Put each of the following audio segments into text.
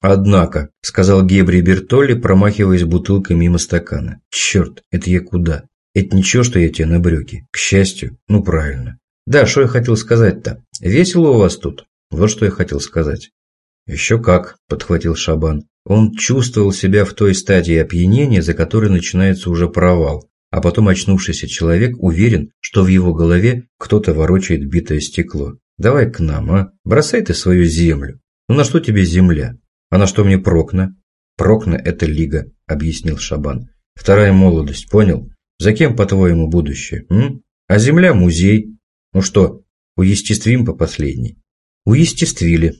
«Однако», – сказал Гебри Бертолли, промахиваясь бутылкой мимо стакана. «Черт, это я куда? Это ничего, что я тебе на брюки. К счастью. Ну, правильно. Да, что я хотел сказать-то? Весело у вас тут? Вот что я хотел сказать». «Еще как», – подхватил Шабан. Он чувствовал себя в той стадии опьянения, за которой начинается уже провал, а потом очнувшийся человек уверен, что в его голове кто-то ворочает битое стекло. «Давай к нам, а? Бросай ты свою землю. Ну на что тебе земля? А на что мне Прокна? Прокна – это лига, объяснил Шабан. Вторая молодость, понял? За кем, по-твоему, будущее? М? А земля – музей. Ну что, уестествим по последней? Уестествили.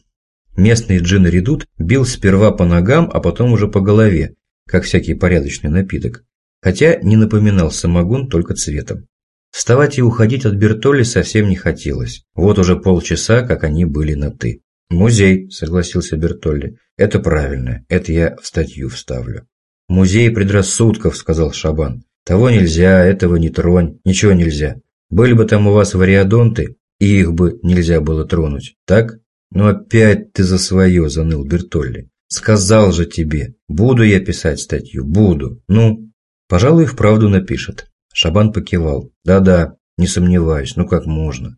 Местный джин-редут бил сперва по ногам, а потом уже по голове, как всякий порядочный напиток. Хотя не напоминал самогон только цветом. Вставать и уходить от Бертоли совсем не хотелось. Вот уже полчаса, как они были на «ты». «Музей», – согласился Бертолли. «Это правильно, это я в статью вставлю». «Музей предрассудков», – сказал Шабан. «Того нельзя, этого не тронь, ничего нельзя. Были бы там у вас вариадонты, и их бы нельзя было тронуть, так?» «Ну опять ты за свое», – заныл Бертолли. «Сказал же тебе, буду я писать статью, буду. Ну?» «Пожалуй, вправду напишет». Шабан покивал. «Да-да, не сомневаюсь, ну как можно?»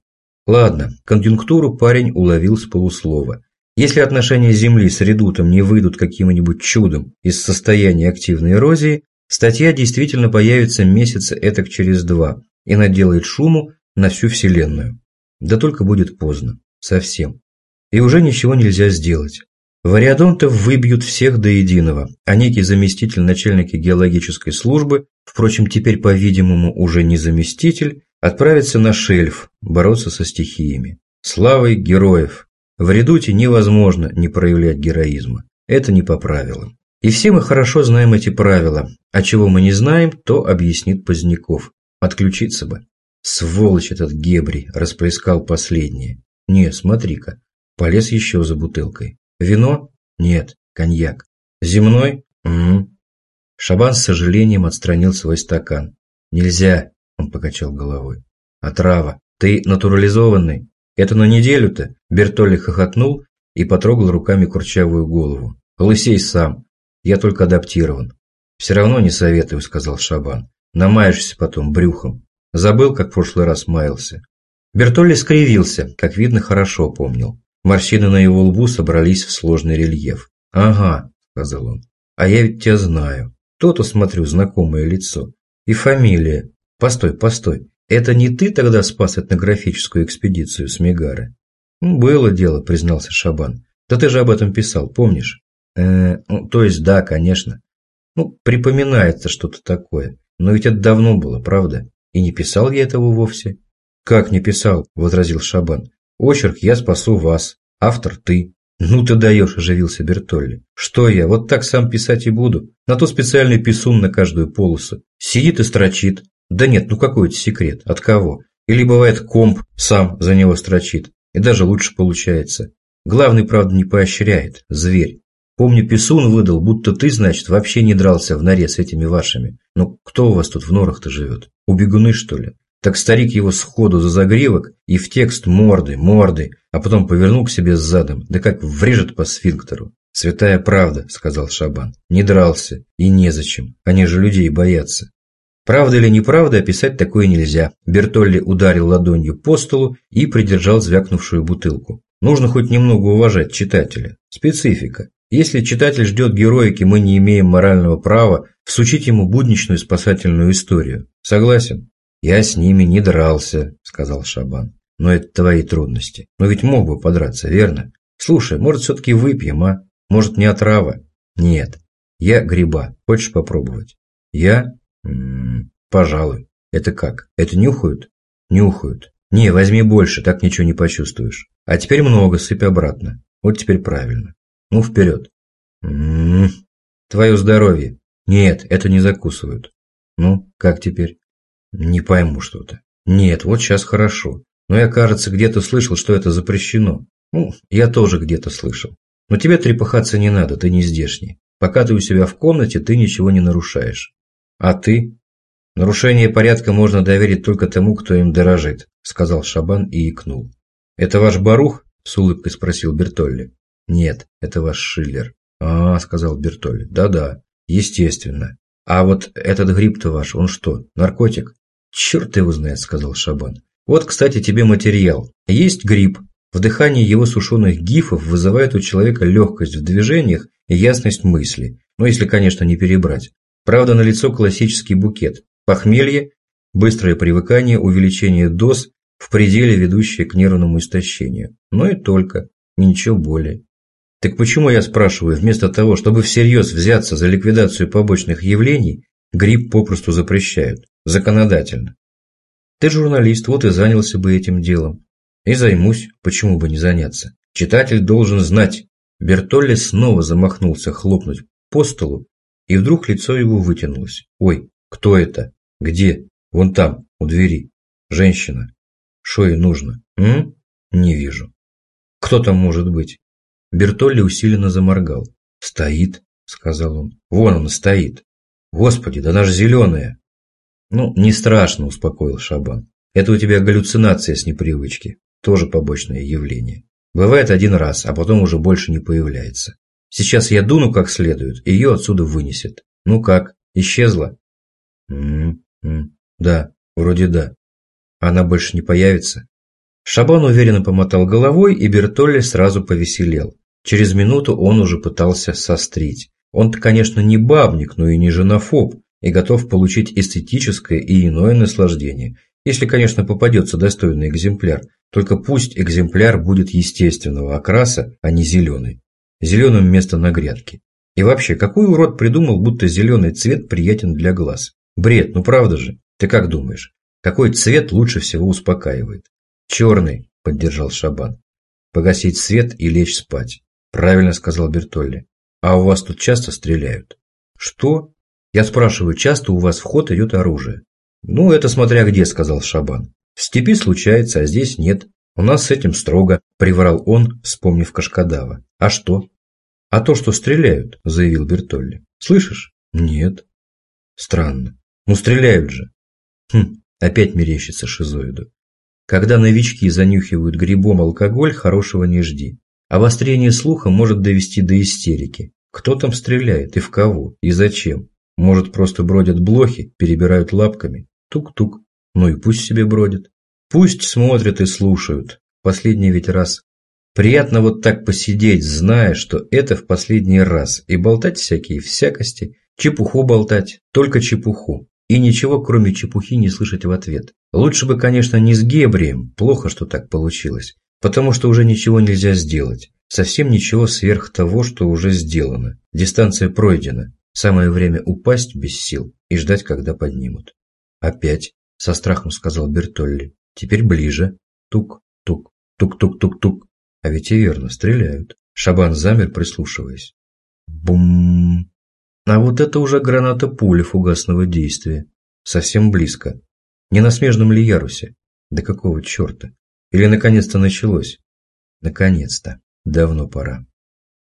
Ладно, конъюнктуру парень уловил с полуслова. Если отношения Земли с редутом не выйдут каким-нибудь чудом из состояния активной эрозии, статья действительно появится месяца этак через два и наделает шуму на всю Вселенную. Да только будет поздно. Совсем. И уже ничего нельзя сделать. Вариадонтов выбьют всех до единого, а некий заместитель начальника геологической службы, впрочем, теперь, по-видимому, уже не заместитель, отправиться на шельф, бороться со стихиями. Славой героев. В редуте невозможно не проявлять героизма. Это не по правилам. И все мы хорошо знаем эти правила, а чего мы не знаем, то объяснит Поздняков. Отключиться бы. Сволочь этот Гебри расплескал последнее. Не, смотри-ка, полез еще за бутылкой. Вино? Нет, коньяк. Земной? Угу. Шабан с сожалением отстранил свой стакан. Нельзя, он покачал головой. «Отрава. Ты натурализованный. Это на неделю-то?» Бертолли хохотнул и потрогал руками курчавую голову. «Лысей сам. Я только адаптирован». «Все равно не советую», — сказал Шабан. «Намаешься потом брюхом. Забыл, как в прошлый раз маялся». Бертолли скривился, как видно, хорошо помнил. Морщины на его лбу собрались в сложный рельеф. «Ага», — сказал он, — «а я ведь тебя знаю. То-то, смотрю, знакомое лицо. И фамилия. Постой, постой. Это не ты тогда спас этнографическую экспедицию с Мегары? Было дело, признался Шабан. Да ты же об этом писал, помнишь? Э, ну, то есть, да, конечно. Ну, припоминается что-то такое. Но ведь это давно было, правда? И не писал я этого вовсе. Как не писал, возразил Шабан. Очерк «Я спасу вас», автор ты. Ну ты даешь, оживился Бертолли. Что я, вот так сам писать и буду? На то специальный писун на каждую полосу. Сидит и строчит, да нет, ну какой это секрет? От кого? Или бывает комп сам за него строчит. И даже лучше получается. Главный, правда, не поощряет. Зверь. Помню, Писун выдал, будто ты, значит, вообще не дрался в норе с этими вашими. Ну, кто у вас тут в норах-то живет? Убегуны, что ли? Так старик его сходу за загривок и в текст морды, морды, а потом повернул к себе с задом, да как врежет по сфинктеру. «Святая правда», — сказал Шабан. «Не дрался. И незачем. Они же людей боятся. Правда или неправда, описать такое нельзя. Бертолли ударил ладонью по столу и придержал звякнувшую бутылку. Нужно хоть немного уважать читателя. Специфика. Если читатель ждет героики, мы не имеем морального права всучить ему будничную спасательную историю. Согласен? Я с ними не дрался, сказал Шабан. Но это твои трудности. Но ведь мог бы подраться, верно? Слушай, может все-таки выпьем, а? Может не отрава? Нет. Я гриба. Хочешь попробовать? Я? Пожалуй. Это как? Это нюхают? Нюхают. Не, возьми больше, так ничего не почувствуешь. А теперь много, сыпь обратно. Вот теперь правильно. Ну, вперед. М -м -м. Твое здоровье. Нет, это не закусывают. Ну, как теперь? Не пойму что-то. Нет, вот сейчас хорошо. Но я, кажется, где-то слышал, что это запрещено. Ну, я тоже где-то слышал. Но тебе трепыхаться не надо, ты не здешний. Пока ты у себя в комнате, ты ничего не нарушаешь. А ты? «Нарушение порядка можно доверить только тому, кто им дорожит», – сказал Шабан и икнул. «Это ваш Барух?» – с улыбкой спросил Бертолли. «Нет, это ваш Шиллер». А, сказал Бертолли, да-да, естественно. А вот этот гриб-то ваш, он что, наркотик? Черт его знает, сказал Шабан. Вот, кстати, тебе материал. Есть гриб. Вдыхание его сушеных гифов вызывает у человека легкость в движениях и ясность мысли. Ну, если, конечно, не перебрать. Правда, налицо классический букет. Похмелье, быстрое привыкание, увеличение доз, в пределе ведущее к нервному истощению. Но и только. Ничего более. Так почему, я спрашиваю, вместо того, чтобы всерьез взяться за ликвидацию побочных явлений, грипп попросту запрещают? Законодательно. Ты журналист, вот и занялся бы этим делом. И займусь, почему бы не заняться. Читатель должен знать. Бертолли снова замахнулся хлопнуть по столу, и вдруг лицо его вытянулось. Ой, кто это? Где? Вон там, у двери. Женщина. Что ей нужно? М? Не вижу. Кто там может быть? Бертолли усиленно заморгал. «Стоит», — сказал он. «Вон он стоит. Господи, да она же зеленая». «Ну, не страшно», — успокоил Шабан. «Это у тебя галлюцинация с непривычки. Тоже побочное явление. Бывает один раз, а потом уже больше не появляется. Сейчас я дуну как следует, и ее отсюда вынесет. Ну как, исчезла?» «М -м -м. «Да, вроде да. Она больше не появится?» Шабан уверенно помотал головой, и Бертолли сразу повеселел. Через минуту он уже пытался сострить. Он-то, конечно, не бабник, но и не женофоб, и готов получить эстетическое и иное наслаждение, если, конечно, попадется достойный экземпляр. Только пусть экземпляр будет естественного окраса, а не зеленый. Зеленым место на грядке. И вообще, какой урод придумал, будто зеленый цвет приятен для глаз? Бред, ну правда же? Ты как думаешь? Какой цвет лучше всего успокаивает? Черный, поддержал Шабан. Погасить свет и лечь спать. Правильно сказал Бертолли. А у вас тут часто стреляют? Что? Я спрашиваю, часто у вас в ход идет оружие? Ну, это смотря где, сказал Шабан. В степи случается, а здесь нет. У нас с этим строго, приврал он, вспомнив Кашкадава. А что? А то, что стреляют, заявил Бертолли. Слышишь? Нет. Странно. Ну, стреляют же. Хм, опять мерещится шизоиду. Когда новички занюхивают грибом алкоголь, хорошего не жди. Обострение слуха может довести до истерики. Кто там стреляет и в кого, и зачем? Может, просто бродят блохи, перебирают лапками? Тук-тук. Ну и пусть себе бродят. Пусть смотрят и слушают. Последний ведь раз. Приятно вот так посидеть, зная, что это в последний раз, и болтать всякие всякости, чепуху болтать, только чепуху, и ничего кроме чепухи не слышать в ответ. Лучше бы, конечно, не с Гебрием, плохо, что так получилось, Потому что уже ничего нельзя сделать. Совсем ничего сверх того, что уже сделано. Дистанция пройдена. Самое время упасть без сил и ждать, когда поднимут. Опять, со страхом сказал Бертолли. Теперь ближе. Тук, тук, тук-тук-тук-тук. А ведь и верно, стреляют. Шабан замер, прислушиваясь. Бум. А вот это уже граната пули фугасного действия. Совсем близко. Не на смежном ли ярусе? Да какого черта? Или наконец-то началось? Наконец-то. Давно пора.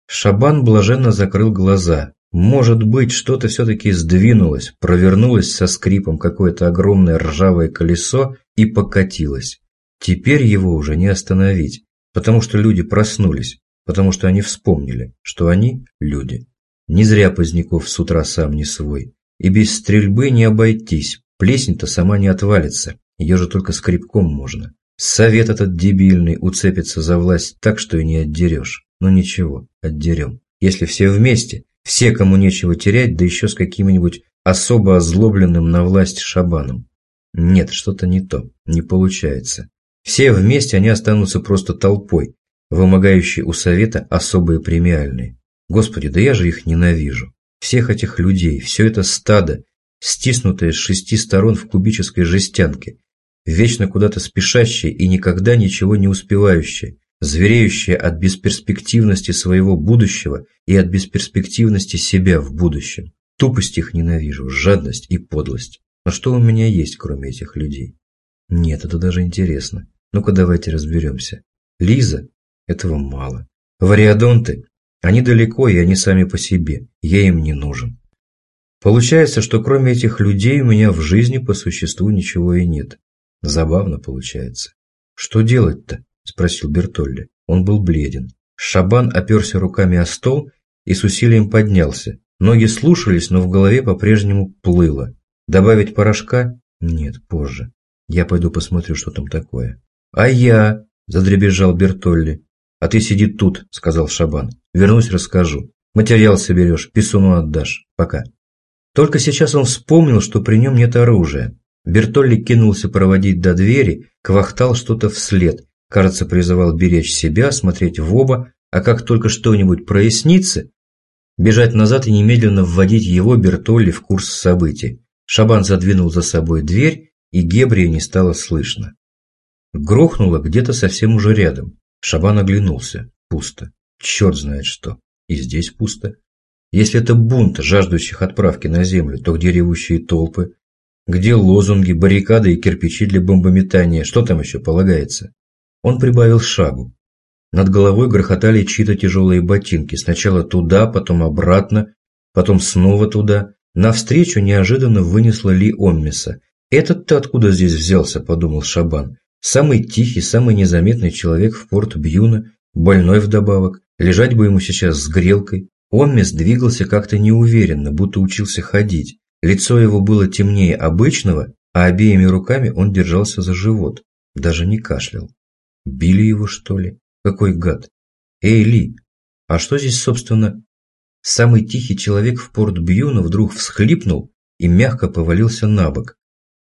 Шабан блаженно закрыл глаза. Может быть, что-то все-таки сдвинулось, провернулось со скрипом какое-то огромное ржавое колесо и покатилось. Теперь его уже не остановить, потому что люди проснулись, потому что они вспомнили, что они – люди. Не зря Поздняков с утра сам не свой. И без стрельбы не обойтись, плесень-то сама не отвалится, ее же только скрипком можно. Совет этот дебильный уцепится за власть так, что и не отдерешь. Но ну ничего, отдерем. Если все вместе, все, кому нечего терять, да еще с каким-нибудь особо озлобленным на власть шабаном. Нет, что-то не то, не получается. Все вместе они останутся просто толпой, вымогающей у совета особые премиальные. Господи, да я же их ненавижу. Всех этих людей, все это стадо, стиснутое с шести сторон в кубической жестянке, вечно куда-то спешащее и никогда ничего не успевающее, звереющее от бесперспективности своего будущего и от бесперспективности себя в будущем. Тупость их ненавижу, жадность и подлость. Но что у меня есть, кроме этих людей? Нет, это даже интересно. Ну-ка давайте разберемся. Лиза? Этого мало. Вариадонты? Они далеко, и они сами по себе. Я им не нужен. Получается, что кроме этих людей у меня в жизни по существу ничего и нет. Забавно получается. Что делать-то? Спросил Бертолли. Он был бледен. Шабан оперся руками о стол и с усилием поднялся. Ноги слушались, но в голове по-прежнему плыло. Добавить порошка? Нет, позже. Я пойду посмотрю, что там такое. А я? Задребезжал Бертолли. А ты сиди тут, сказал Шабан. Вернусь, расскажу. Материал соберешь, писуну отдашь. Пока. Только сейчас он вспомнил, что при нем нет оружия. Бертолли кинулся проводить до двери, квахтал что-то вслед. Кажется, призывал беречь себя, смотреть в оба, а как только что-нибудь прояснится, бежать назад и немедленно вводить его, Бертолли, в курс событий. Шабан задвинул за собой дверь, и Гебрия не стало слышно. Грохнуло где-то совсем уже рядом. Шабан оглянулся. Пусто. Черт знает что. И здесь пусто. Если это бунт, жаждущих отправки на землю, то где ревущие толпы? Где лозунги, баррикады и кирпичи для бомбометания? Что там еще полагается? Он прибавил шагу. Над головой грохотали чьи-то тяжелые ботинки. Сначала туда, потом обратно, потом снова туда. Навстречу неожиданно вынесла Ли Оммиса. «Этот-то откуда здесь взялся?» – подумал Шабан. «Самый тихий, самый незаметный человек в порт Бьюна, больной вдобавок. Лежать бы ему сейчас с грелкой». Оммис двигался как-то неуверенно, будто учился ходить. Лицо его было темнее обычного, а обеими руками он держался за живот. Даже не кашлял. Били его, что ли? Какой гад! Эй, Ли, а что здесь, собственно? Самый тихий человек в порт Бьюна вдруг всхлипнул и мягко повалился на бок.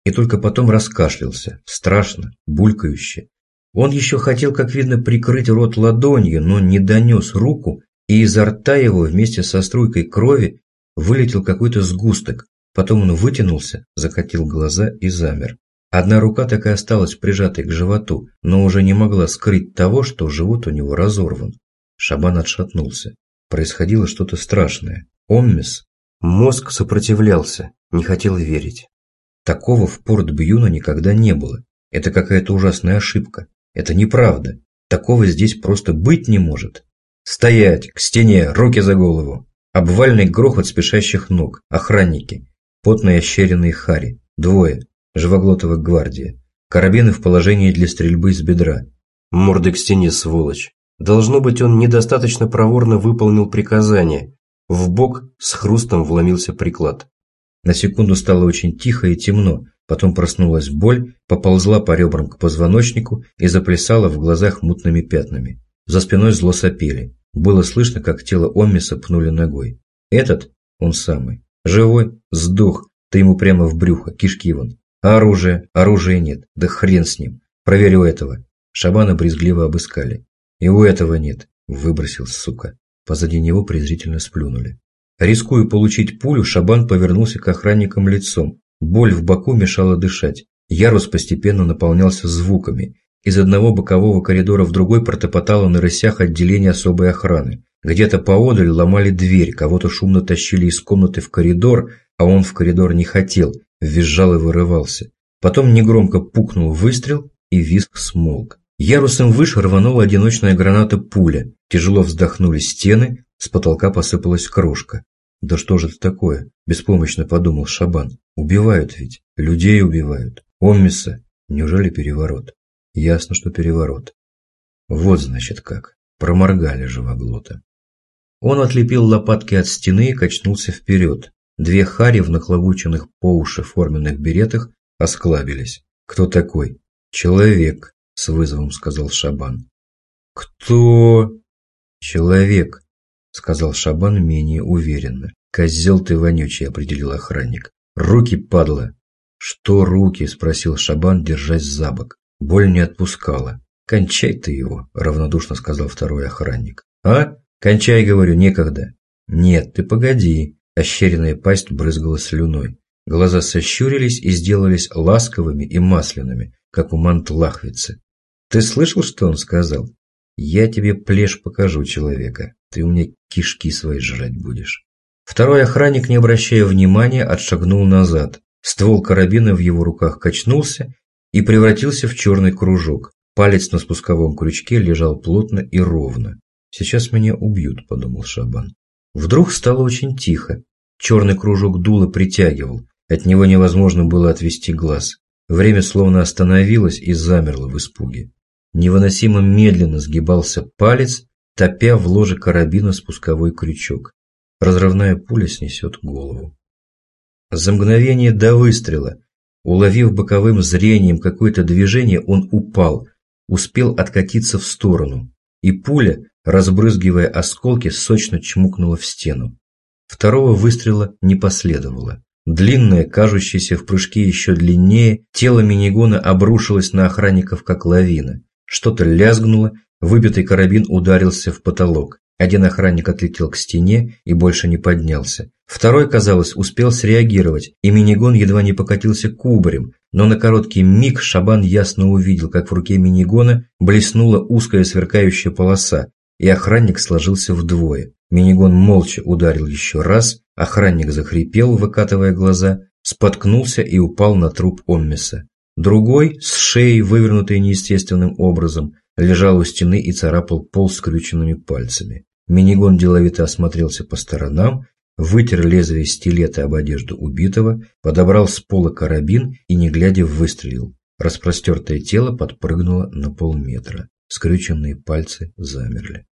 И только потом раскашлялся, страшно, булькающе. Он еще хотел, как видно, прикрыть рот ладонью, но не донес руку, и изо рта его вместе со струйкой крови вылетел какой-то сгусток. Потом он вытянулся, закатил глаза и замер. Одна рука так и осталась прижатой к животу, но уже не могла скрыть того, что живот у него разорван. Шабан отшатнулся. Происходило что-то страшное. Оммис. Мозг сопротивлялся, не хотел верить. Такого в порт Бьюна никогда не было. Это какая-то ужасная ошибка. Это неправда. Такого здесь просто быть не может. Стоять! К стене! Руки за голову! Обвальный грохот спешащих ног. Охранники. Потные ощеренные хари. Двое. Живоглотова гвардия. Карабины в положении для стрельбы с бедра. Морды к стене, сволочь. Должно быть, он недостаточно проворно выполнил приказание. В бок с хрустом вломился приклад. На секунду стало очень тихо и темно, потом проснулась боль, поползла по ребрам к позвоночнику и заплясала в глазах мутными пятнами. За спиной зло сопели. Было слышно, как тело Оммиса пнули ногой. Этот, он самый, живой, сдох, ты ему прямо в брюхо, кишки вон. А оружие? Оружия нет. Да хрен с ним. Проверь этого. Шабана брезгливо обыскали. И у этого нет. Выбросил, сука. Позади него презрительно сплюнули. Рискуя получить пулю, Шабан повернулся к охранникам лицом. Боль в боку мешала дышать. Ярус постепенно наполнялся звуками. Из одного бокового коридора в другой протопотало на рысях отделение особой охраны. Где-то поодаль ломали дверь, кого-то шумно тащили из комнаты в коридор, а он в коридор не хотел, визжал и вырывался. Потом негромко пукнул выстрел, и визг смолк. Ярусом выше рванула одиночная граната пуля. Тяжело вздохнули стены, с потолка посыпалась крошка. «Да что же это такое?» – беспомощно подумал Шабан. «Убивают ведь. Людей убивают. Оммиса. Неужели переворот?» «Ясно, что переворот. Вот, значит, как. Проморгали живоглота». Он отлепил лопатки от стены и качнулся вперед. Две хари в нахлобученных по уши форменных беретах осклабились. «Кто такой?» «Человек», – с вызовом сказал Шабан. «Кто?» «Человек», – сказал Шабан менее уверенно. «Козел ты вонючий», – определил охранник. «Руки, падла!» «Что руки?» – спросил Шабан, держась за бок. Боль не отпускала. «Кончай ты его», – равнодушно сказал второй охранник. «А? Кончай, говорю, некогда». «Нет, ты погоди», Ощеренная пасть брызгала слюной. Глаза сощурились и сделались ласковыми и масляными, как у мантлахвицы. «Ты слышал, что он сказал? Я тебе плешь покажу человека. Ты у меня кишки свои жрать будешь». Второй охранник, не обращая внимания, отшагнул назад. Ствол карабина в его руках качнулся и превратился в черный кружок. Палец на спусковом крючке лежал плотно и ровно. «Сейчас меня убьют», – подумал Шабан. Вдруг стало очень тихо. Черный кружок дула притягивал, от него невозможно было отвести глаз. Время словно остановилось и замерло в испуге. Невыносимо медленно сгибался палец, топя в ложе карабина спусковой крючок. Разрывная пуля снесет голову. За мгновение до выстрела, уловив боковым зрением какое-то движение, он упал, успел откатиться в сторону, и пуля, разбрызгивая осколки, сочно чмукнула в стену. Второго выстрела не последовало. Длинное, кажущееся в прыжке еще длиннее, тело минигона обрушилось на охранников, как лавина. Что-то лязгнуло, выбитый карабин ударился в потолок. Один охранник отлетел к стене и больше не поднялся. Второй, казалось, успел среагировать, и минигон едва не покатился кубарем, но на короткий миг Шабан ясно увидел, как в руке минигона блеснула узкая сверкающая полоса, и охранник сложился вдвое. Минигон молча ударил еще раз, охранник захрипел, выкатывая глаза, споткнулся и упал на труп Оммеса. Другой, с шеей, вывернутой неестественным образом, лежал у стены и царапал пол скрюченными пальцами. Минигон деловито осмотрелся по сторонам, вытер лезвие стилета об одежду убитого, подобрал с пола карабин и, не глядя, выстрелил. Распростертое тело подпрыгнуло на полметра. Скрюченные пальцы замерли.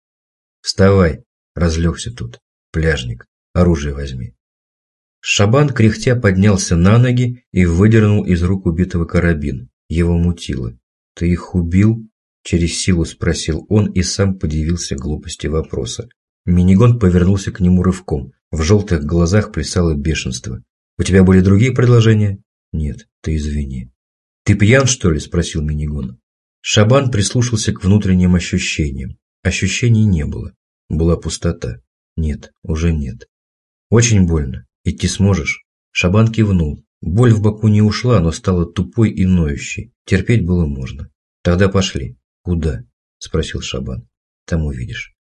«Вставай!» – разлегся тут. «Пляжник, оружие возьми». Шабан кряхтя поднялся на ноги и выдернул из рук убитого карабин. Его мутило. «Ты их убил?» Через силу спросил он и сам подивился глупости вопроса. Минигон повернулся к нему рывком. В желтых глазах плясало бешенство. «У тебя были другие предложения?» «Нет, ты извини». «Ты пьян, что ли?» – спросил Минигон. Шабан прислушался к внутренним ощущениям. Ощущений не было. Была пустота. Нет, уже нет. «Очень больно. Идти сможешь?» Шабан кивнул. Боль в боку не ушла, но стала тупой и ноющей. Терпеть было можно. «Тогда пошли». «Куда?» – спросил Шабан. «Там увидишь».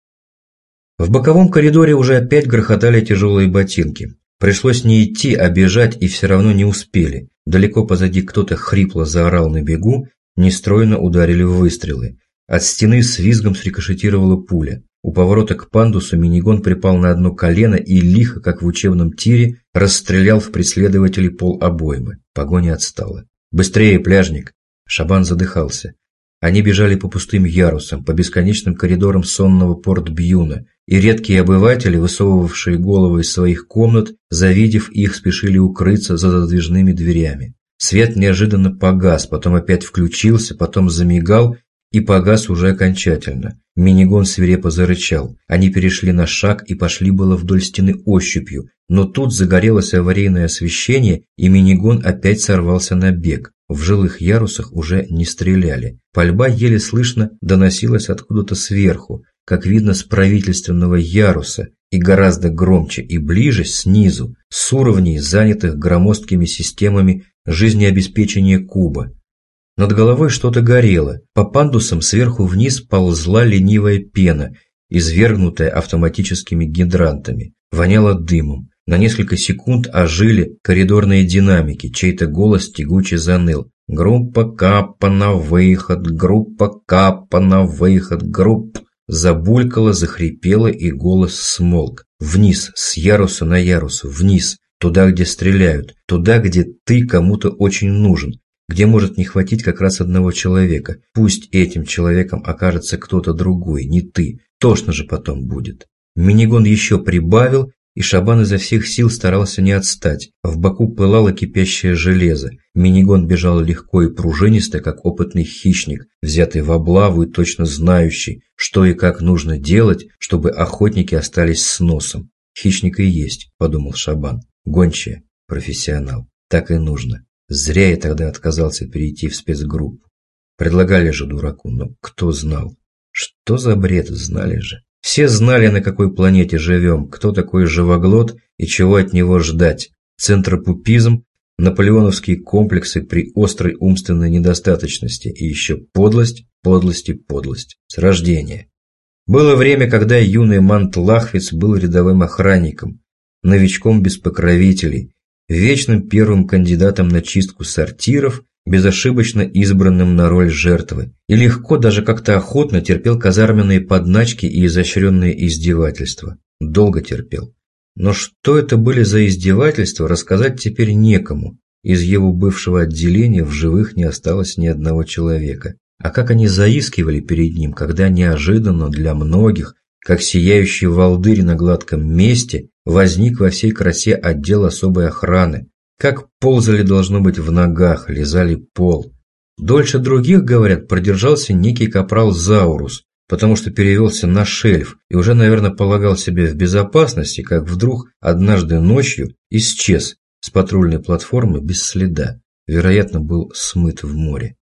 В боковом коридоре уже опять грохотали тяжелые ботинки. Пришлось не идти, а бежать, и все равно не успели. Далеко позади кто-то хрипло заорал на бегу, нестройно ударили выстрелы. От стены с визгом срикошетировала пуля. У поворота к пандусу минигон припал на одно колено и лихо, как в учебном тире, расстрелял в преследователей пол обоймы. Погоня отстала. «Быстрее, пляжник!» Шабан задыхался. Они бежали по пустым ярусам, по бесконечным коридорам сонного порт-Бьюна, и редкие обыватели, высовывавшие головы из своих комнат, завидев их, спешили укрыться за задвижными дверями. Свет неожиданно погас, потом опять включился, потом замигал и погас уже окончательно. Минигон свирепо зарычал. Они перешли на шаг и пошли было вдоль стены ощупью, но тут загорелось аварийное освещение, и Минигон опять сорвался на бег. В жилых ярусах уже не стреляли. Пальба еле слышно доносилась откуда-то сверху, как видно с правительственного яруса, и гораздо громче и ближе снизу, с уровней, занятых громоздкими системами жизнеобеспечения куба. Над головой что-то горело, по пандусам сверху вниз ползла ленивая пена, извергнутая автоматическими гидрантами, воняло дымом. На несколько секунд ожили коридорные динамики, чей-то голос тягуче заныл. «Группа Капа на выход! Группа Капа на выход! Групп!» Забулькало, захрипело, и голос смолк. Вниз, с яруса на ярус, вниз, туда, где стреляют, туда, где ты кому-то очень нужен, где может не хватить как раз одного человека. Пусть этим человеком окажется кто-то другой, не ты. Тошно же потом будет. Минигон еще прибавил, и Шабан изо всех сил старался не отстать. В боку пылало кипящее железо. Минигон бежал легко и пружинисто, как опытный хищник, взятый в облаву и точно знающий, что и как нужно делать, чтобы охотники остались с носом. «Хищник и есть», – подумал Шабан. «Гончая, профессионал. Так и нужно. Зря я тогда отказался перейти в спецгруппу. Предлагали же дураку, но кто знал? Что за бред, знали же. Все знали, на какой планете живем, кто такой живоглот и чего от него ждать. Центропупизм, наполеоновские комплексы при острой умственной недостаточности и еще подлость, подлость и подлость. С рождения. Было время, когда юный Мант Лахвиц был рядовым охранником, новичком без покровителей, вечным первым кандидатом на чистку сортиров, безошибочно избранным на роль жертвы, и легко, даже как-то охотно терпел казарменные подначки и изощренные издевательства. Долго терпел. Но что это были за издевательства, рассказать теперь некому. Из его бывшего отделения в живых не осталось ни одного человека. А как они заискивали перед ним, когда неожиданно для многих, как сияющий волдырь на гладком месте, возник во всей красе отдел особой охраны. Как ползали, должно быть, в ногах, лизали пол. Дольше других, говорят, продержался некий капрал Заурус, потому что перевелся на шельф и уже, наверное, полагал себе в безопасности, как вдруг однажды ночью исчез с патрульной платформы без следа. Вероятно, был смыт в море.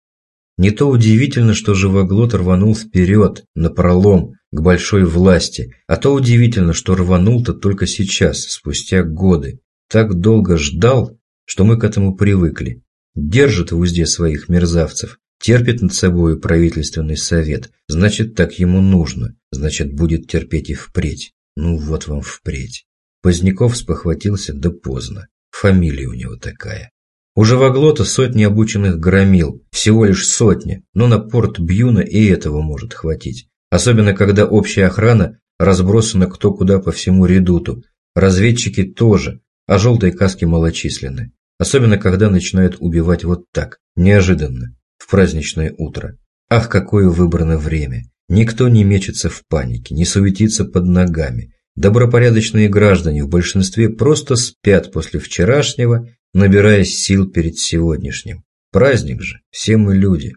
Не то удивительно, что живоглот рванул вперед, на пролом, к большой власти, а то удивительно, что рванул-то только сейчас, спустя годы. Так долго ждал, что мы к этому привыкли. Держит в узде своих мерзавцев, терпит над собой правительственный совет, значит, так ему нужно, значит, будет терпеть и впредь. Ну вот вам впредь. Поздняков спохватился, да поздно. Фамилия у него такая. У живоглота сотни обученных громил, всего лишь сотни, но на порт Бьюна и этого может хватить. Особенно, когда общая охрана разбросана кто куда по всему редуту. Разведчики тоже, а желтые каски малочисленны. Особенно, когда начинают убивать вот так, неожиданно, в праздничное утро. Ах, какое выбрано время! Никто не мечется в панике, не суетится под ногами. Добропорядочные граждане в большинстве просто спят после вчерашнего, набираясь сил перед сегодняшним. Праздник же, все мы люди.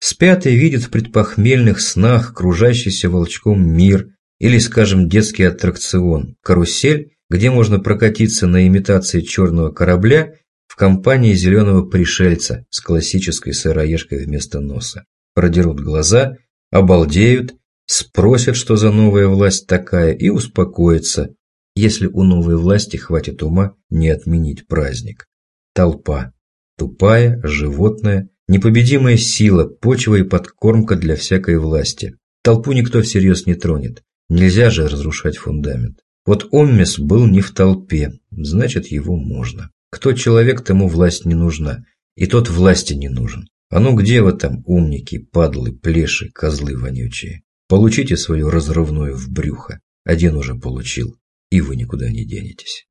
Спят и видят в предпохмельных снах кружащийся волчком мир или, скажем, детский аттракцион, карусель, где можно прокатиться на имитации черного корабля в компании зеленого пришельца с классической сыроежкой вместо носа. Продерут глаза, обалдеют, спросят, что за новая власть такая, и успокоятся, если у новой власти хватит ума не отменить праздник. Толпа. Тупая, животная, Непобедимая сила, почва и подкормка для всякой власти. Толпу никто всерьез не тронет. Нельзя же разрушать фундамент. Вот Оммес был не в толпе, значит его можно. Кто человек, тому власть не нужна. И тот власти не нужен. А ну где вы там, умники, падлы, плеши, козлы вонючие? Получите свою разрывную в брюхо. Один уже получил, и вы никуда не денетесь.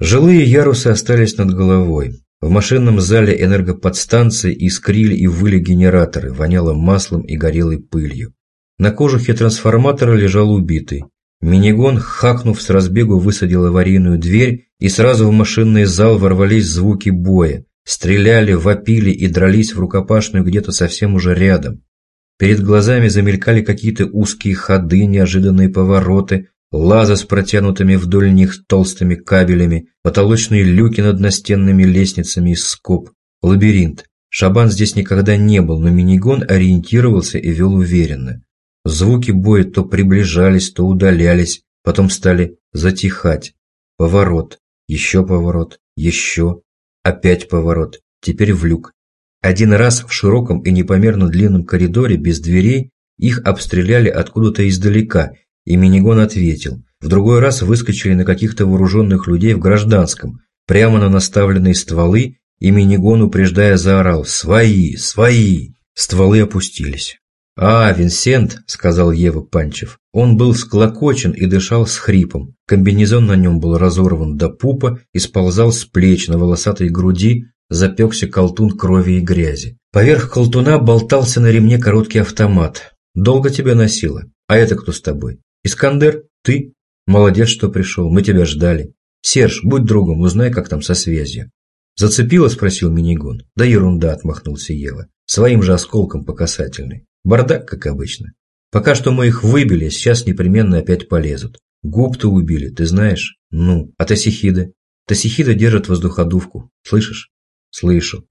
Жилые ярусы остались над головой. В машинном зале энергоподстанции искрили и выли генераторы, воняло маслом и горелой пылью. На кожухе трансформатора лежал убитый. Минигон, хакнув с разбегу, высадил аварийную дверь, и сразу в машинный зал ворвались звуки боя. Стреляли, вопили и дрались в рукопашную где-то совсем уже рядом. Перед глазами замелькали какие-то узкие ходы, неожиданные повороты, лаза с протянутыми вдоль них толстыми кабелями, потолочные люки над настенными лестницами из скоб, лабиринт. Шабан здесь никогда не был, но минигон ориентировался и вел уверенно. Звуки боя то приближались, то удалялись, потом стали затихать. Поворот, еще поворот, еще, опять поворот, теперь в люк. Один раз в широком и непомерно длинном коридоре без дверей их обстреляли откуда-то издалека – и Минигон ответил. В другой раз выскочили на каких-то вооруженных людей в гражданском, прямо на наставленные стволы, и Минигон, упреждая, заорал «Свои! Свои!». Стволы опустились. «А, Винсент», — сказал Ева Панчев. Он был склокочен и дышал с хрипом. Комбинезон на нем был разорван до пупа и сползал с плеч на волосатой груди, запекся колтун крови и грязи. Поверх колтуна болтался на ремне короткий автомат. «Долго тебя носило? А это кто с тобой?» «Искандер, ты? Молодец, что пришел, мы тебя ждали. Серж, будь другом, узнай, как там со связью». «Зацепило?» – спросил Минигон. «Да ерунда», – отмахнулся Ева. «Своим же осколком по касательной. Бардак, как обычно. Пока что мы их выбили, сейчас непременно опять полезут. Губ-то убили, ты знаешь? Ну, а Тасихида? Тасихида держит воздуходувку. Слышишь? Слышу.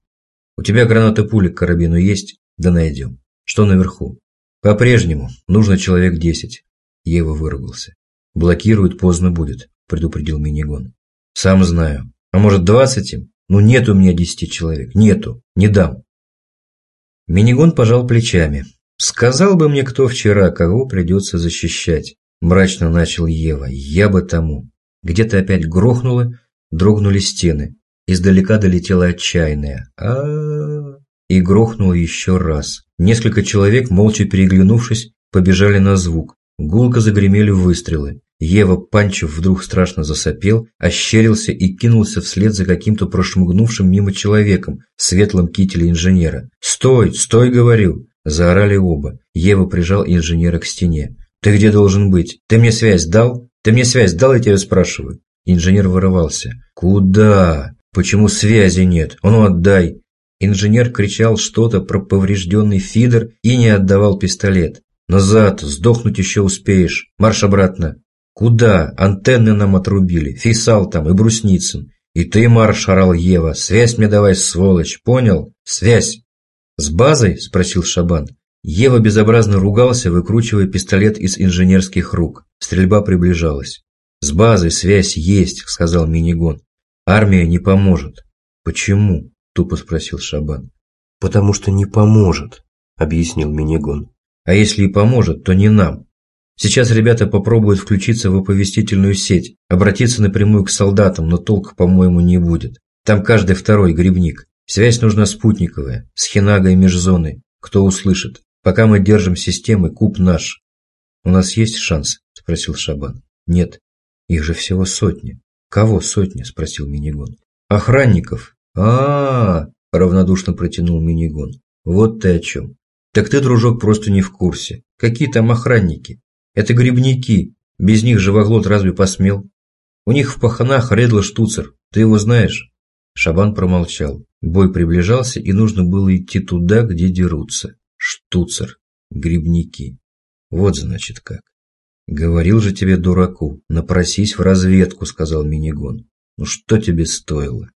У тебя граната пули к карабину есть? Да найдем. Что наверху? По-прежнему. Нужно человек десять. Ева выругался. «Блокируют, поздно будет», – предупредил Минигон. «Сам знаю. А может, двадцать им? Ну, нет у меня десяти человек. Нету. Не дам». Минигон пожал плечами. «Сказал бы мне кто вчера, кого придется защищать», – мрачно начал Ева. «Я бы тому». Где-то опять грохнуло, дрогнули стены. Издалека -а, -а, -а и грохнуло еще раз. Несколько человек, молча переглянувшись, побежали на звук. Гулко загремели выстрелы. Ева Панчев вдруг страшно засопел, ощерился и кинулся вслед за каким-то прошмыгнувшим мимо человеком в светлом кителе инженера. «Стой! Стой!» — говорю. Заорали оба. Ева прижал инженера к стене. Ты где должен быть? Ты мне связь дал? Ты мне связь дал, я тебя спрашиваю?» Инженер вырывался. «Куда? Почему связи нет? А ну отдай!» Инженер кричал что-то про поврежденный фидер и не отдавал пистолет. «Назад! Сдохнуть еще успеешь! Марш обратно!» «Куда? Антенны нам отрубили, Фейсал там и Брусницын. И ты, марш, орал Ева, связь мне давай, сволочь, понял? Связь!» «С базой?» – спросил Шабан. Ева безобразно ругался, выкручивая пистолет из инженерских рук. Стрельба приближалась. «С базой связь есть», – сказал Минигон. «Армия не поможет». «Почему?» – тупо спросил Шабан. «Потому что не поможет», – объяснил Минигон. «А если и поможет, то не нам. Сейчас ребята попробуют включиться в оповестительную сеть, обратиться напрямую к солдатам, но толка, по-моему, не будет. Там каждый второй грибник. Связь нужна спутниковая, с Хинагой и межзоной. Кто услышит? Пока мы держим системы, куб наш. У нас есть шанс? Спросил Шабан. Нет. Их же всего сотни. Кого сотни? Спросил Минигон. Охранников. а, -а, -а равнодушно протянул Минигон. Вот ты о чем. Так ты, дружок, просто не в курсе. Какие там охранники? Это грибники. Без них живоглот разве посмел? У них в паханах Редла Штуцер. Ты его знаешь? Шабан промолчал. Бой приближался, и нужно было идти туда, где дерутся. Штуцер. Грибники. Вот значит как. Говорил же тебе, дураку, напросись в разведку, сказал Минигон. Ну что тебе стоило?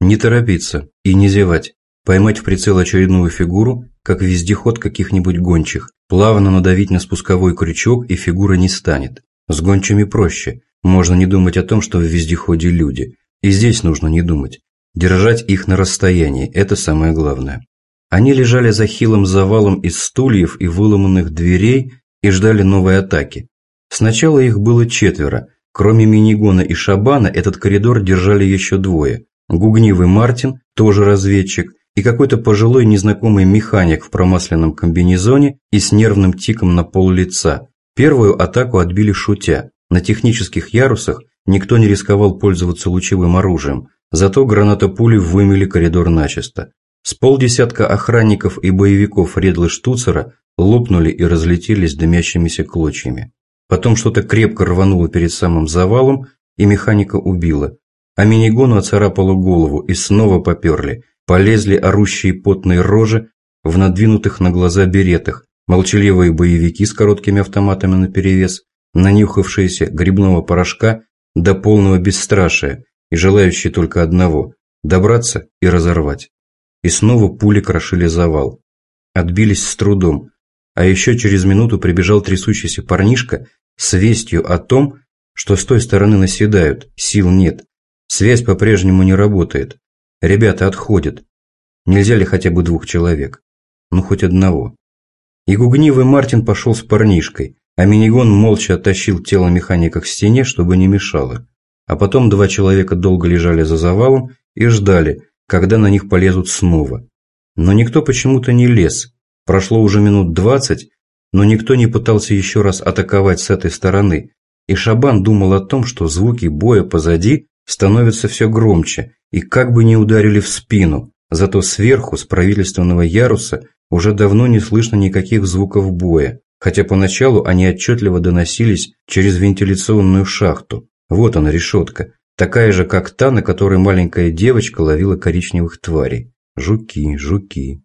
Не торопиться и не зевать. Поймать в прицел очередную фигуру, как вездеход каких-нибудь гончих, плавно надавить на спусковой крючок, и фигура не станет. С гончими проще. Можно не думать о том, что в вездеходе люди. И здесь нужно не думать. Держать их на расстоянии – это самое главное. Они лежали за хилым завалом из стульев и выломанных дверей и ждали новой атаки. Сначала их было четверо. Кроме Минигона и Шабана этот коридор держали еще двое. Гугнивый Мартин, тоже разведчик, и какой-то пожилой незнакомый механик в промасленном комбинезоне и с нервным тиком на пол лица. Первую атаку отбили шутя. На технических ярусах никто не рисковал пользоваться лучевым оружием, зато гранатопули вымели коридор начисто. С полдесятка охранников и боевиков Редлы Штуцера лопнули и разлетелись дымящимися клочьями. Потом что-то крепко рвануло перед самым завалом, и механика убила. А минигону оцарапало голову, и снова поперли. Полезли орущие потные рожи в надвинутых на глаза беретах, молчаливые боевики с короткими автоматами наперевес, нанюхавшиеся грибного порошка до полного бесстрашия и желающие только одного – добраться и разорвать. И снова пули крошили завал. Отбились с трудом, а еще через минуту прибежал трясущийся парнишка с вестью о том, что с той стороны наседают, сил нет. Связь по-прежнему не работает. Ребята отходят. Нельзя ли хотя бы двух человек? Ну, хоть одного. И гугнивый Мартин пошел с парнишкой, а Минигон молча оттащил тело механика к стене, чтобы не мешало. А потом два человека долго лежали за завалом и ждали, когда на них полезут снова. Но никто почему-то не лез. Прошло уже минут двадцать, но никто не пытался еще раз атаковать с этой стороны, и Шабан думал о том, что звуки боя позади становятся все громче и как бы не ударили в спину, зато сверху, с правительственного яруса, уже давно не слышно никаких звуков боя, хотя поначалу они отчетливо доносились через вентиляционную шахту. Вот она решетка, такая же, как та, на которой маленькая девочка ловила коричневых тварей. Жуки, жуки.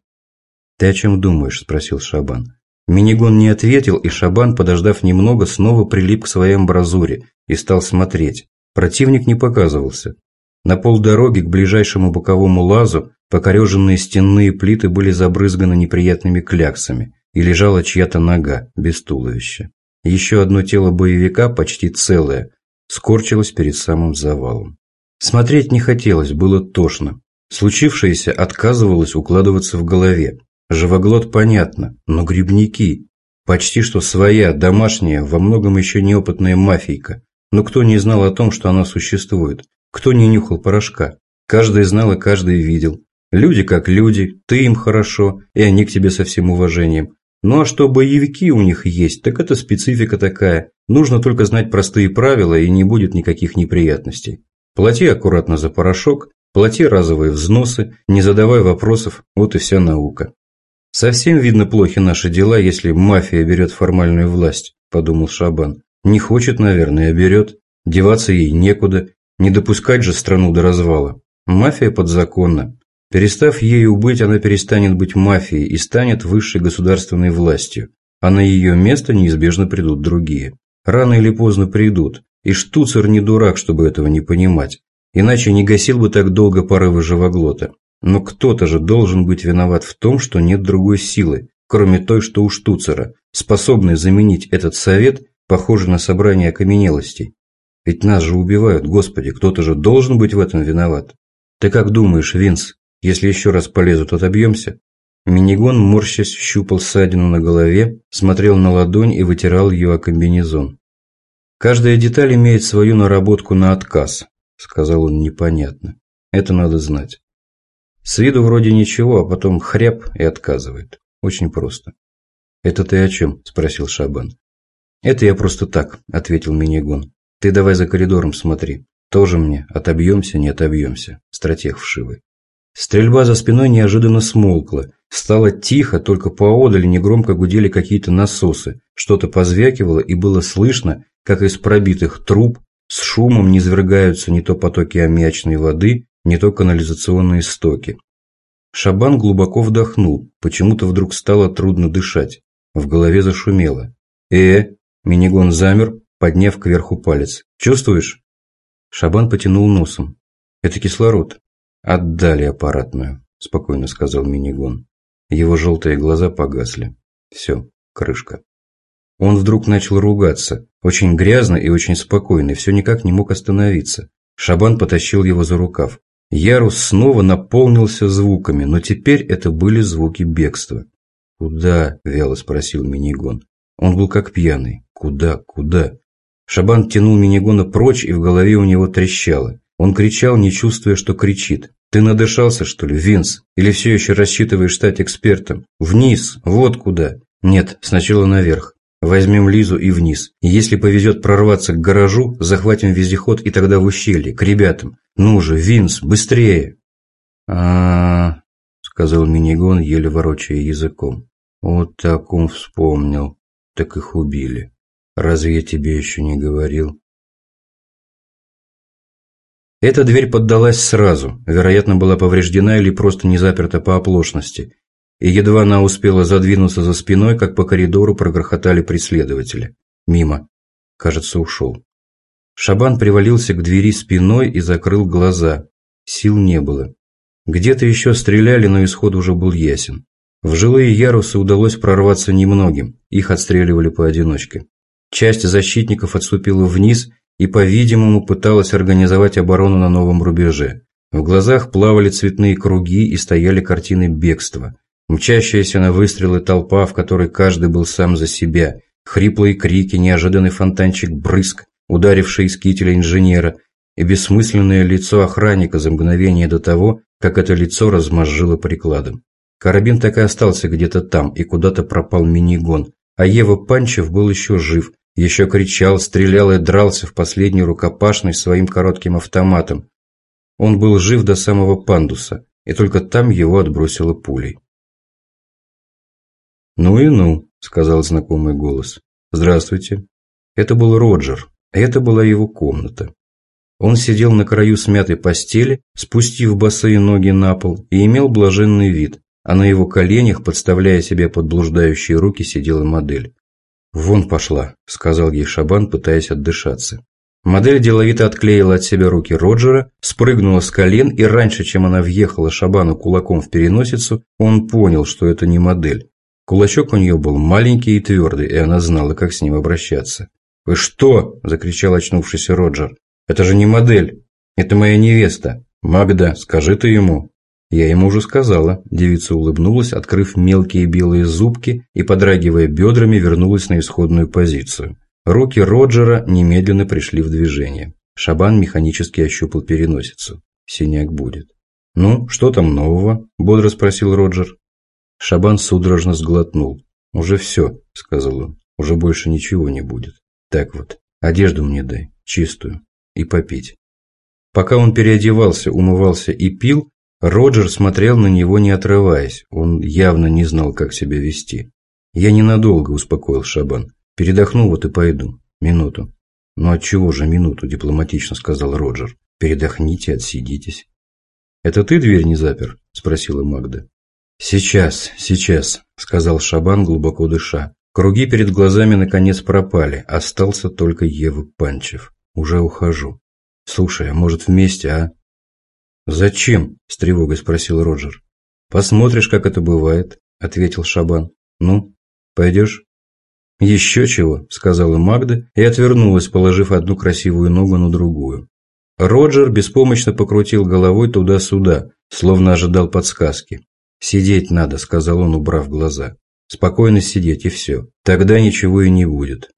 «Ты о чем думаешь?» – спросил Шабан. Минигон не ответил, и Шабан, подождав немного, снова прилип к своей амбразуре и стал смотреть. Противник не показывался. На полдороги к ближайшему боковому лазу покореженные стенные плиты были забрызганы неприятными кляксами, и лежала чья-то нога, без туловища. Еще одно тело боевика, почти целое, скорчилось перед самым завалом. Смотреть не хотелось, было тошно. Случившееся отказывалось укладываться в голове. Живоглот понятно, но грибники. Почти что своя, домашняя, во многом еще неопытная мафийка. Но кто не знал о том, что она существует? Кто не нюхал порошка? Каждый знал и каждый видел. Люди как люди, ты им хорошо, и они к тебе со всем уважением. Ну а что боевики у них есть, так это специфика такая. Нужно только знать простые правила, и не будет никаких неприятностей. Плати аккуратно за порошок, плати разовые взносы, не задавай вопросов, вот и вся наука. «Совсем, видно, плохи наши дела, если мафия берет формальную власть», – подумал Шабан. «Не хочет, наверное, а берет. Деваться ей некуда. Не допускать же страну до развала. Мафия подзаконна. Перестав ею быть, она перестанет быть мафией и станет высшей государственной властью. А на ее место неизбежно придут другие. Рано или поздно придут. И Штуцер не дурак, чтобы этого не понимать. Иначе не гасил бы так долго порывы живоглота. Но кто-то же должен быть виноват в том, что нет другой силы, кроме той, что у Штуцера, способной заменить этот совет, похожий на собрание окаменелостей. Ведь нас же убивают, господи, кто-то же должен быть в этом виноват. Ты как думаешь, Винс, если еще раз полезут, отобьемся?» Минигон, морщась, щупал ссадину на голове, смотрел на ладонь и вытирал ее о комбинезон. «Каждая деталь имеет свою наработку на отказ», – сказал он непонятно. «Это надо знать. С виду вроде ничего, а потом хряб и отказывает. Очень просто». «Это ты о чем?» – спросил Шабан. «Это я просто так», – ответил Минигон. «Ты давай за коридором смотри. Тоже мне, отобьемся, не отобьемся». Стратег вшивый. Стрельба за спиной неожиданно смолкла. Стало тихо, только поодаль негромко гудели какие-то насосы. Что-то позвякивало, и было слышно, как из пробитых труб с шумом низвергаются не то потоки аммиачной воды, не то канализационные стоки. Шабан глубоко вдохнул, почему-то вдруг стало трудно дышать. В голове зашумело. «Э!» Минигон замер, подняв кверху палец. «Чувствуешь?» Шабан потянул носом. «Это кислород. «Отдали аппаратную», – спокойно сказал Минигон. Его желтые глаза погасли. Все, крышка. Он вдруг начал ругаться, очень грязно и очень спокойно, и все никак не мог остановиться. Шабан потащил его за рукав. Ярус снова наполнился звуками, но теперь это были звуки бегства. «Куда?» – вяло спросил Минигон. Он был как пьяный. «Куда? Куда?» Шабан тянул Минигона прочь, и в голове у него трещало. Он кричал, не чувствуя, что кричит. «Ты надышался, что ли, Винс? Или все еще рассчитываешь стать экспертом? Вниз, вот куда!» «Нет, сначала наверх. Возьмем Лизу и вниз. И если повезет прорваться к гаражу, захватим вездеход и тогда в ущелье, к ребятам. Ну же, Винс, быстрее!» а, сказал Минигон, еле ворочая языком. «Вот так он вспомнил. Так их убили. Разве я тебе еще не говорил?» Эта дверь поддалась сразу, вероятно, была повреждена или просто не заперта по оплошности. И едва она успела задвинуться за спиной, как по коридору прогрохотали преследователи. Мимо. Кажется, ушел. Шабан привалился к двери спиной и закрыл глаза. Сил не было. Где-то еще стреляли, но исход уже был ясен. В жилые ярусы удалось прорваться немногим, их отстреливали поодиночке. Часть защитников отступила вниз и, по-видимому, пыталась организовать оборону на новом рубеже. В глазах плавали цветные круги и стояли картины бегства. Мчащаяся на выстрелы толпа, в которой каждый был сам за себя, хриплые крики, неожиданный фонтанчик брызг, ударивший из кителя инженера, и бессмысленное лицо охранника за мгновение до того, как это лицо размозжило прикладом. Карабин так и остался где-то там, и куда-то пропал минигон, а Ева Панчев был еще жив, еще кричал, стрелял и дрался в последний рукопашный своим коротким автоматом. Он был жив до самого пандуса, и только там его отбросило пулей. «Ну и ну», — сказал знакомый голос. «Здравствуйте». Это был Роджер, а это была его комната. Он сидел на краю смятой постели, спустив босые ноги на пол, и имел блаженный вид, а на его коленях, подставляя себе под блуждающие руки, сидела модель. «Вон пошла», – сказал ей Шабан, пытаясь отдышаться. Модель деловито отклеила от себя руки Роджера, спрыгнула с колен, и раньше, чем она въехала Шабану кулаком в переносицу, он понял, что это не модель. Кулачок у нее был маленький и твердый, и она знала, как с ним обращаться. «Вы что?» – закричал очнувшийся Роджер. «Это же не модель. Это моя невеста. Магда, скажи ты ему». «Я ему уже сказала», – девица улыбнулась, открыв мелкие белые зубки и, подрагивая бедрами, вернулась на исходную позицию. Руки Роджера немедленно пришли в движение. Шабан механически ощупал переносицу. Синяк будет. «Ну, что там нового?» – бодро спросил Роджер. Шабан судорожно сглотнул. «Уже все», – сказал он. «Уже больше ничего не будет. Так вот, одежду мне дай, чистую, и попить». Пока он переодевался, умывался и пил, Роджер смотрел на него, не отрываясь. Он явно не знал, как себя вести. «Я ненадолго», – успокоил Шабан. «Передохну, вот и пойду. Минуту». «Ну отчего же минуту?» – дипломатично сказал Роджер. «Передохните, отсидитесь». «Это ты дверь не запер?» – спросила Магда. «Сейчас, сейчас», – сказал Шабан, глубоко дыша. Круги перед глазами наконец пропали, остался только Ева Панчев. Уже ухожу. Слушай, а может вместе, а? Зачем? С тревогой спросил Роджер. Посмотришь, как это бывает, ответил Шабан. Ну, пойдешь? «Еще чего», – сказала Магда и отвернулась, положив одну красивую ногу на другую. Роджер беспомощно покрутил головой туда-сюда, словно ожидал подсказки. «Сидеть надо», – сказал он, убрав глаза. Спокойно сидеть и все. Тогда ничего и не будет.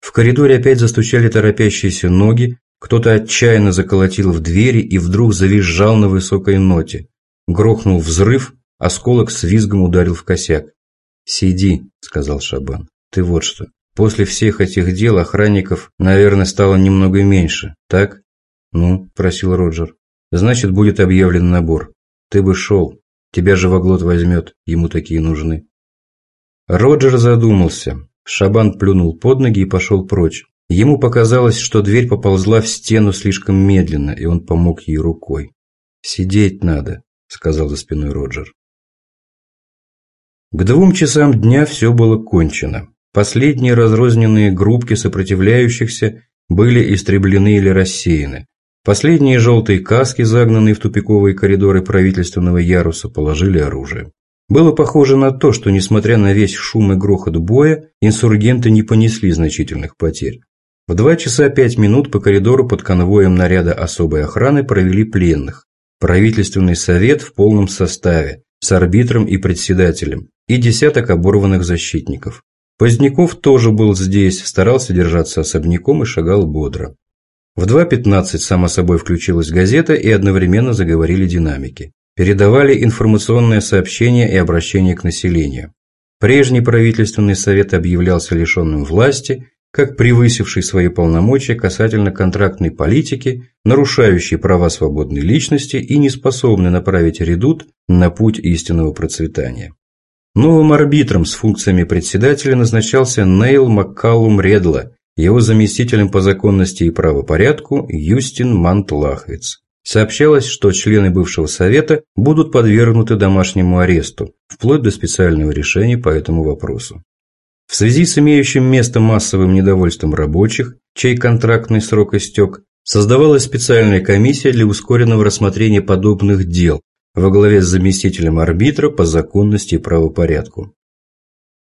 В коридоре опять застучали торопящиеся ноги, кто-то отчаянно заколотил в двери и вдруг завизжал на высокой ноте. Грохнул взрыв, осколок с визгом ударил в косяк. «Сиди», – сказал Шабан. «Ты вот что. После всех этих дел охранников, наверное, стало немного меньше, так?» «Ну», – просил Роджер. «Значит, будет объявлен набор. Ты бы шел. Тебя же живоглот возьмет, ему такие нужны». Роджер задумался. Шабан плюнул под ноги и пошел прочь. Ему показалось, что дверь поползла в стену слишком медленно, и он помог ей рукой. «Сидеть надо», — сказал за спиной Роджер. К двум часам дня все было кончено. Последние разрозненные группки сопротивляющихся были истреблены или рассеяны. Последние желтые каски, загнанные в тупиковые коридоры правительственного яруса, положили оружие. Было похоже на то, что, несмотря на весь шум и грохот боя, инсургенты не понесли значительных потерь. В два часа пять минут по коридору под конвоем наряда особой охраны провели пленных. Правительственный совет в полном составе, с арбитром и председателем, и десяток оборванных защитников. Поздняков тоже был здесь, старался держаться особняком и шагал бодро. В 2.15 само собой включилась газета и одновременно заговорили динамики передавали информационное сообщение и обращение к населению. Прежний правительственный совет объявлялся лишенным власти, как превысивший свои полномочия касательно контрактной политики, нарушающий права свободной личности и неспособный направить редут на путь истинного процветания. Новым арбитром с функциями председателя назначался Нейл Маккалум Редла, его заместителем по законности и правопорядку Юстин Мантлахвиц. Сообщалось, что члены бывшего совета будут подвергнуты домашнему аресту, вплоть до специального решения по этому вопросу. В связи с имеющим место массовым недовольством рабочих, чей контрактный срок истек, создавалась специальная комиссия для ускоренного рассмотрения подобных дел во главе с заместителем арбитра по законности и правопорядку.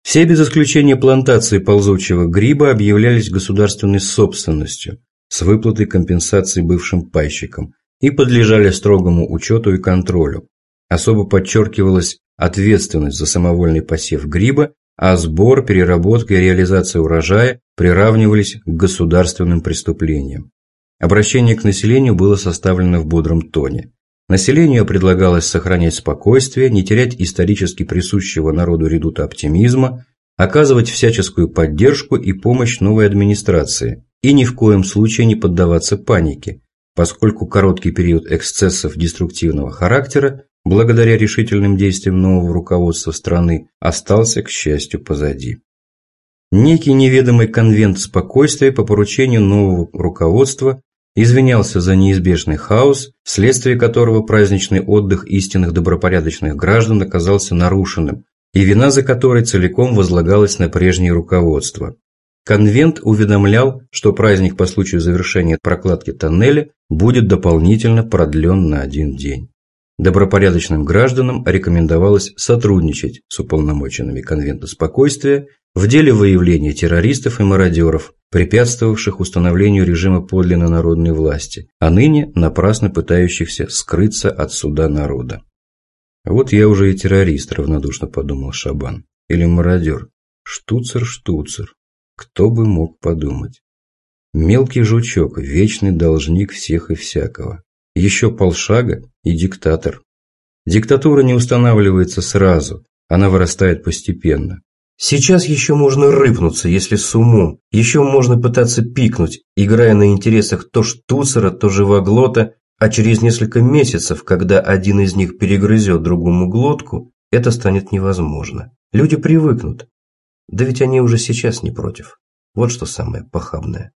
Все без исключения плантации ползучего гриба объявлялись государственной собственностью с выплатой компенсации бывшим пайщикам, и подлежали строгому учету и контролю. Особо подчеркивалась ответственность за самовольный посев гриба, а сбор, переработка и реализация урожая приравнивались к государственным преступлениям. Обращение к населению было составлено в бодром тоне. Населению предлагалось сохранять спокойствие, не терять исторически присущего народу редута оптимизма, оказывать всяческую поддержку и помощь новой администрации и ни в коем случае не поддаваться панике, поскольку короткий период эксцессов деструктивного характера, благодаря решительным действиям нового руководства страны, остался, к счастью, позади. Некий неведомый конвент спокойствия по поручению нового руководства извинялся за неизбежный хаос, вследствие которого праздничный отдых истинных добропорядочных граждан оказался нарушенным, и вина за которой целиком возлагалась на прежнее руководство. Конвент уведомлял, что праздник по случаю завершения прокладки тоннеля будет дополнительно продлен на один день. Добропорядочным гражданам рекомендовалось сотрудничать с уполномоченными Конвента спокойствия в деле выявления террористов и мародеров, препятствовавших установлению режима подлинно народной власти, а ныне напрасно пытающихся скрыться от суда народа. «Вот я уже и террорист», – равнодушно подумал Шабан. «Или мародер. Штуцер, штуцер. Кто бы мог подумать? Мелкий жучок, вечный должник всех и всякого. Еще полшага и диктатор. Диктатура не устанавливается сразу, она вырастает постепенно. Сейчас еще можно рыпнуться, если с умом. Еще можно пытаться пикнуть, играя на интересах то штуцера, то живоглота, А через несколько месяцев, когда один из них перегрызет другому глотку, это станет невозможно. Люди привыкнут. Да ведь они уже сейчас не против. Вот что самое похабное.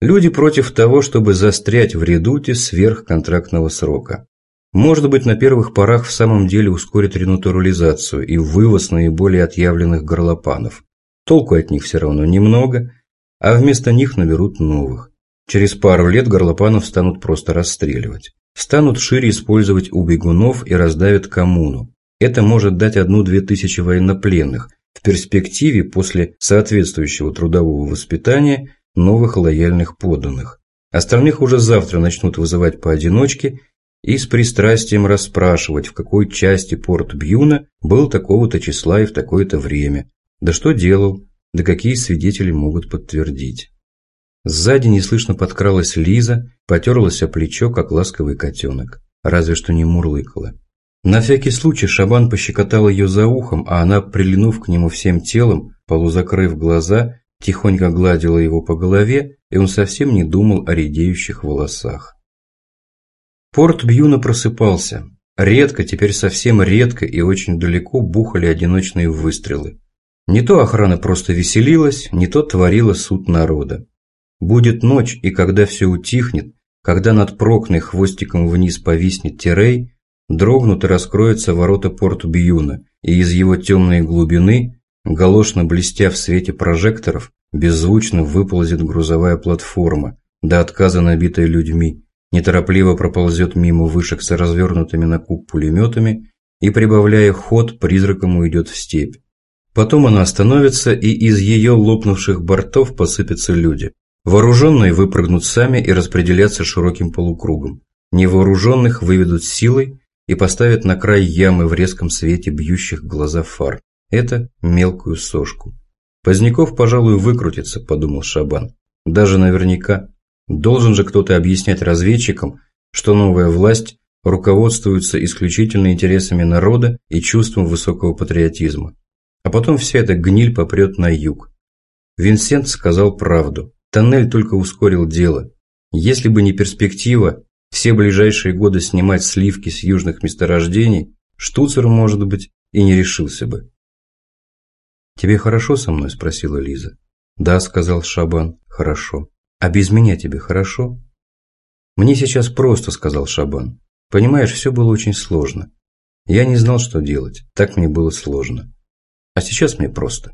Люди против того, чтобы застрять в редуте сверхконтрактного срока. Может быть, на первых порах в самом деле ускорит ренатурализацию и вывоз наиболее отъявленных горлопанов. Толку от них все равно немного, а вместо них наберут новых. Через пару лет горлопанов станут просто расстреливать. Станут шире использовать у бегунов и раздавят коммуну. Это может дать одну-две тысячи военнопленных, в перспективе после соответствующего трудового воспитания новых лояльных подданных. Остальных уже завтра начнут вызывать поодиночке и с пристрастием расспрашивать, в какой части порт Бьюна был такого-то числа и в такое-то время, да что делал, да какие свидетели могут подтвердить. Сзади неслышно подкралась Лиза, потерлась о плечо, как ласковый котенок, разве что не мурлыкала. На всякий случай Шабан пощекотал ее за ухом, а она, прилинув к нему всем телом, полузакрыв глаза, тихонько гладила его по голове, и он совсем не думал о редеющих волосах. Порт Бьюна просыпался. Редко, теперь совсем редко и очень далеко бухали одиночные выстрелы. Не то охрана просто веселилась, не то творила суд народа. Будет ночь, и когда все утихнет, когда над Прокной хвостиком вниз повиснет Терей, дрогнут и раскроются ворота порт Бьюна, и из его темной глубины, галошно блестя в свете прожекторов, беззвучно выползет грузовая платформа, до отказа набитая людьми, неторопливо проползет мимо вышек с развернутыми на куб пулеметами и, прибавляя ход, призраком уйдет в степь. Потом она остановится, и из ее лопнувших бортов посыпятся люди. Вооруженные выпрыгнут сами и распределятся широким полукругом. Невооруженных выведут силой и поставят на край ямы в резком свете бьющих глаза фар. Это мелкую сошку. Поздняков, пожалуй, выкрутится, подумал Шабан. Даже наверняка. Должен же кто-то объяснять разведчикам, что новая власть руководствуется исключительно интересами народа и чувством высокого патриотизма. А потом вся эта гниль попрет на юг. Винсент сказал правду. Тоннель только ускорил дело. Если бы не перспектива все ближайшие годы снимать сливки с южных месторождений, Штуцер, может быть, и не решился бы. «Тебе хорошо со мной?» – спросила Лиза. «Да», – сказал Шабан, – «хорошо». А без меня тебе хорошо? Мне сейчас просто, сказал Шабан. Понимаешь, все было очень сложно. Я не знал, что делать. Так мне было сложно. А сейчас мне просто.